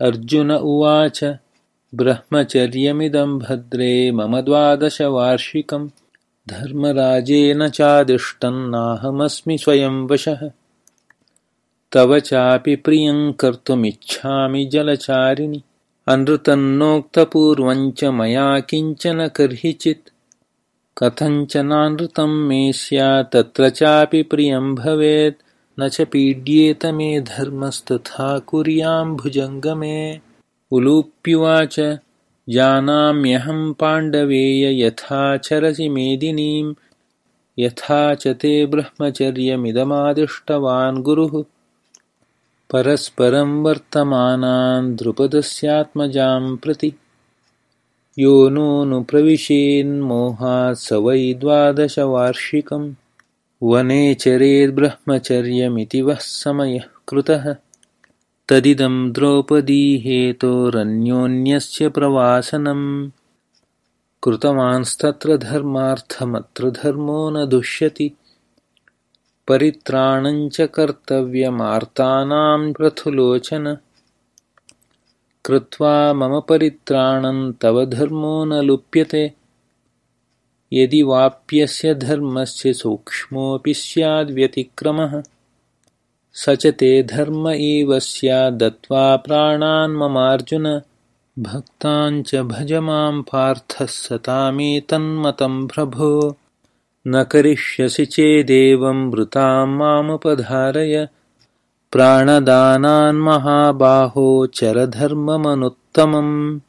अर्जुन उवाच ब्रह्मचर्यमिदं भद्रे मम द्वादशवार्षिकम्। धर्मराजेन चादिष्टन्नाहमस्मि स्वयं वशः। तव चापि प्रियं कर्तुमिच्छामि जलचारिणि। अनृतन्नोक्तपूर्वञ्च मया किञ्चन कर्हिचित्। कथञ्चनानृतं मे स्यात् तत्र चापि प्रियं भवेत् न च पीड्येत मे धर्मस्तथा कुर्याम्भुजङ्गमे उलूप्युवाच जानाम्यहं पाण्डवेय यथा चरसि मेदिनीं यथा च ते ब्रह्मचर्यमिदमादिष्टवान् गुरुः। परस्परं वर्तमानान् द्रुपदस्यात्मजां प्रति। यो नूनुप्रविशेन्मोहात् स वै द्वादशवार्षिकम् वने चरेद्ब्रह्मचर्यमिति वः समयः कृतः। तदिदं द्रौपदीहेतोरन्योन्यस्य प्रवासनम्। कृतवांस्तत्र धर्मार्थमत्र धर्मो न दुष्यति। परित्राणञ्च कर्तव्यमार्तानां प्रथुलोचन। कृत्वा मम परित्राणं तव धर्मो न लुप्यते यदि वाप्यस्य धर्मस्य सूक्ष्मोऽपि स्याद्व्यतिक्रमः स च ते धर्म एव स्याद्दत्त्वा प्राणान् ममार्जुन भक्ताञ्च भज मां पार्थः सतामेतन्मतं प्रभो। न करिष्यसि चेदेवं मृतां मामुपधारय प्राणदानान्महाबाहो चरधर्ममनुत्तमम्